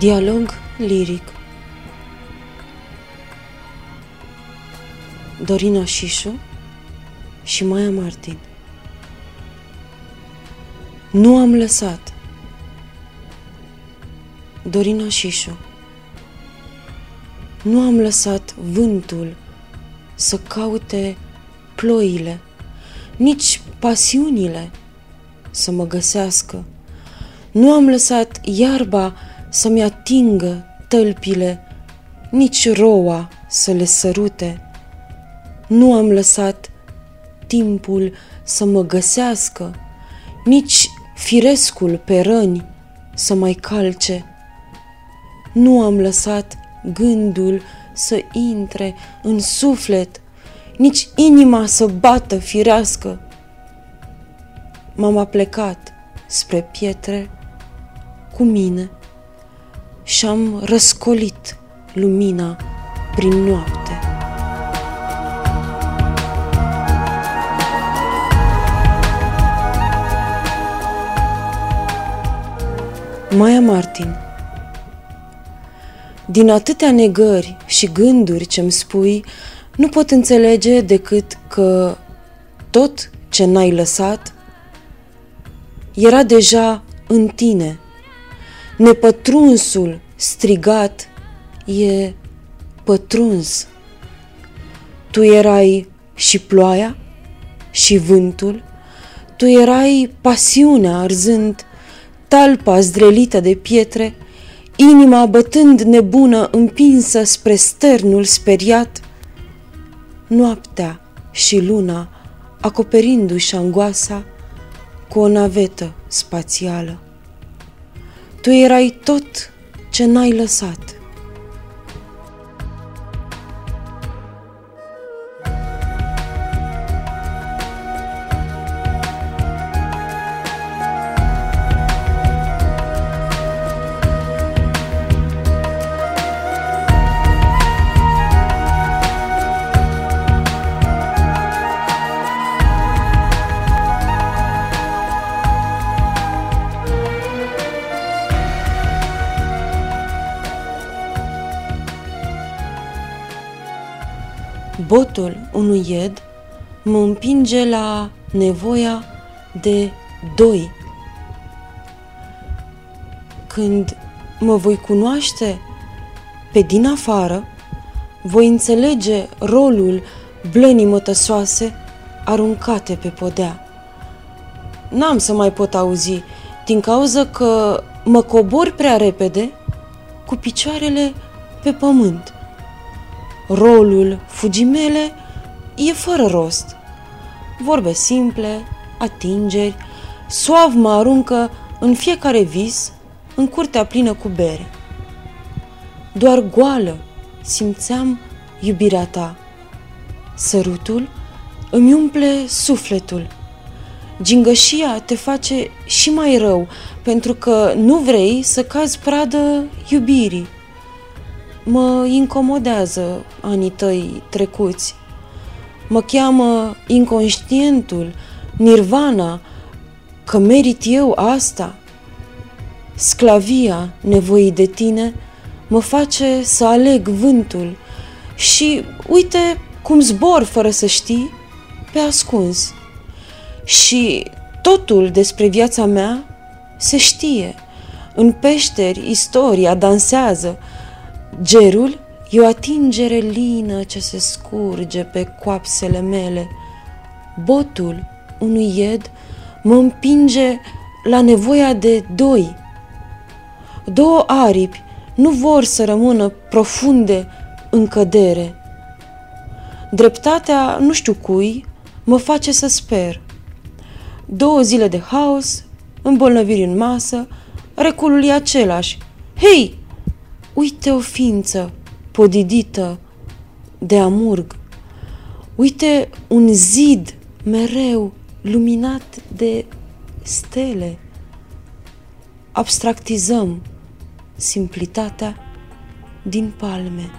Dialog liric. Dorina Șișu și Maia Martin. Nu am lăsat. Dorina Șișu. Nu am lăsat vântul să caute ploile, nici pasiunile să mă găsească. Nu am lăsat iarba să-mi atingă tălpile, nici roa să le sărute. Nu am lăsat timpul să mă găsească, nici firescul pe răni să mai calce. Nu am lăsat gândul să intre în suflet, nici inima să bată firească. M-am aplecat spre pietre cu mine și am răscolit lumina prin noapte. Maia Martin Din atâtea negări și gânduri ce-mi spui, nu pot înțelege decât că tot ce n-ai lăsat era deja în tine – Nepătrunsul strigat e pătruns. Tu erai și ploaia și vântul, tu erai pasiunea arzând, talpa zdrelită de pietre, inima bătând nebună împinsă spre sternul speriat, noaptea și luna acoperindu-și angoasa cu o navetă spațială. Tu erai tot ce n-ai lăsat. Botul unui ied mă împinge la nevoia de doi. Când mă voi cunoaște pe din afară, voi înțelege rolul blănii mătăsoase aruncate pe podea. N-am să mai pot auzi, din cauza că mă cobor prea repede cu picioarele pe pământ rolul fugimele e fără rost. Vorbe simple, atingeri, suav mă aruncă în fiecare vis în curtea plină cu bere. Doar goală simțeam iubirea ta. Sărutul îmi umple sufletul. Gingășia te face și mai rău pentru că nu vrei să cazi pradă iubirii. Mă incomodează anii tăi trecuți. Mă cheamă inconștientul, nirvana, că merit eu asta. Sclavia nevoii de tine mă face să aleg vântul și uite cum zbor fără să știi pe ascuns. Și totul despre viața mea se știe. În peșteri istoria dansează, Gerul e o atingere lină ce se scurge pe coapsele mele. Botul unui ied mă împinge la nevoia de doi. Două aripi nu vor să rămână profunde în cădere. Dreptatea, nu știu cui, mă face să sper. Două zile de haos, îmbolnăviri în masă, reculul e același. Hei, uite o ființă podidită de amurg. Uite un zid mereu luminat de stele. Abstractizăm simplitatea din palme.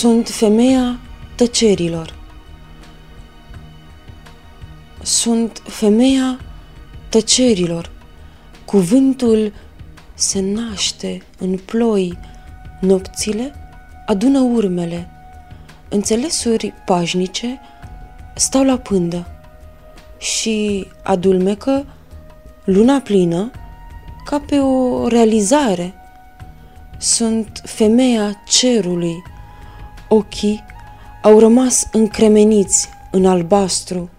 Sunt femeia tăcerilor. Sunt femeia tăcerilor. Cuvântul se naște în ploi. Nopțile adună urmele. Înțelesuri pașnice stau la pândă și adulmecă luna plină ca pe o realizare. Sunt femeia cerului, Ochii au rămas încremeniți în albastru.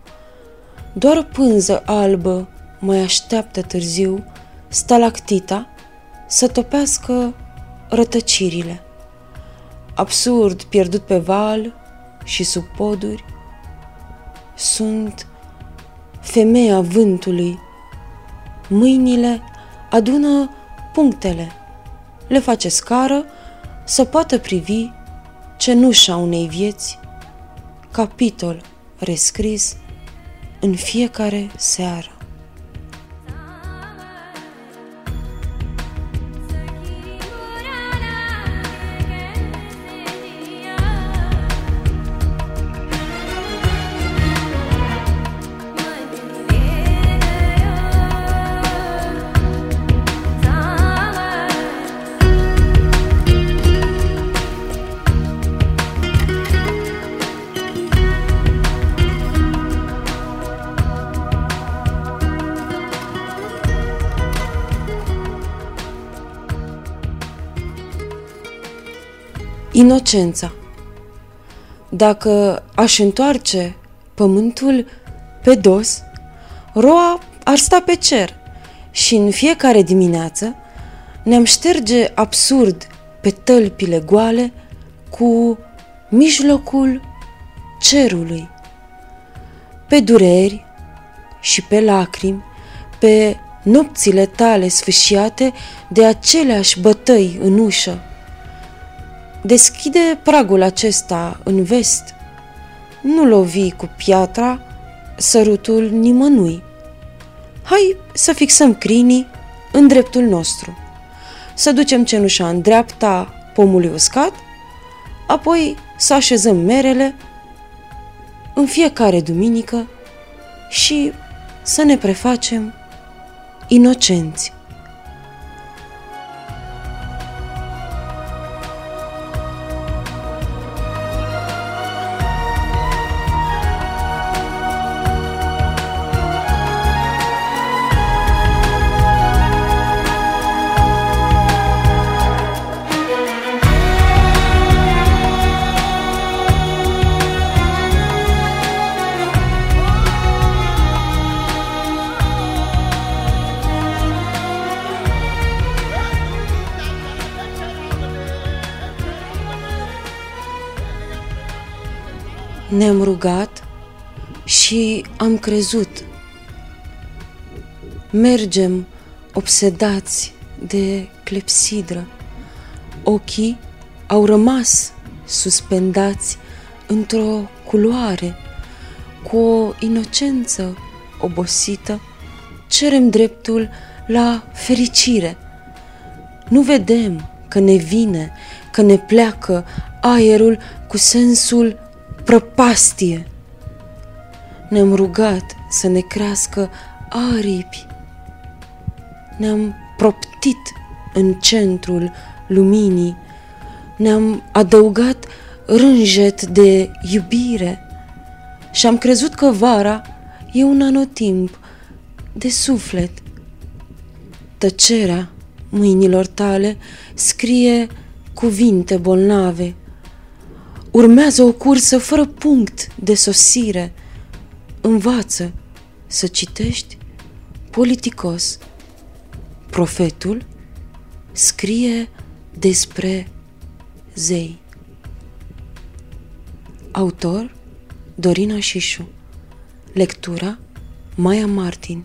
Doar o pânză albă mai așteaptă târziu stalactita să topească rătăcirile. Absurd pierdut pe val și sub poduri, sunt femeia vântului. Mâinile adună punctele, le face scară să poată privi cenușa unei vieți, capitol rescris în fiecare seară. Inocența Dacă aș întoarce pământul pe dos, roa ar sta pe cer și în fiecare dimineață ne-am șterge absurd pe tălpile goale cu mijlocul cerului. Pe dureri și pe lacrimi, pe nopțile tale sfâșiate de aceleași bătăi în ușă, Deschide pragul acesta în vest. Nu lovi cu piatra sărutul nimănui. Hai să fixăm crinii în dreptul nostru. Să ducem cenușa în dreapta pomului uscat, apoi să așezăm merele în fiecare duminică și să ne prefacem inocenți. Ne-am rugat și am crezut. Mergem obsedați de clepsidră. Ochii au rămas suspendați într-o culoare, cu o inocență obosită, cerem dreptul la fericire. Nu vedem că ne vine, că ne pleacă aerul cu sensul prăpastie. Ne-am rugat să ne crească aripi. Ne-am proptit în centrul luminii. Ne-am adăugat rânjet de iubire și am crezut că vara e un anotimp de suflet. tăcerea mâinilor tale scrie cuvinte bolnave. Urmează o cursă fără punct de sosire. Învață să citești politicos. Profetul scrie despre zei. Autor Dorina Șișu Lectura Maia Martin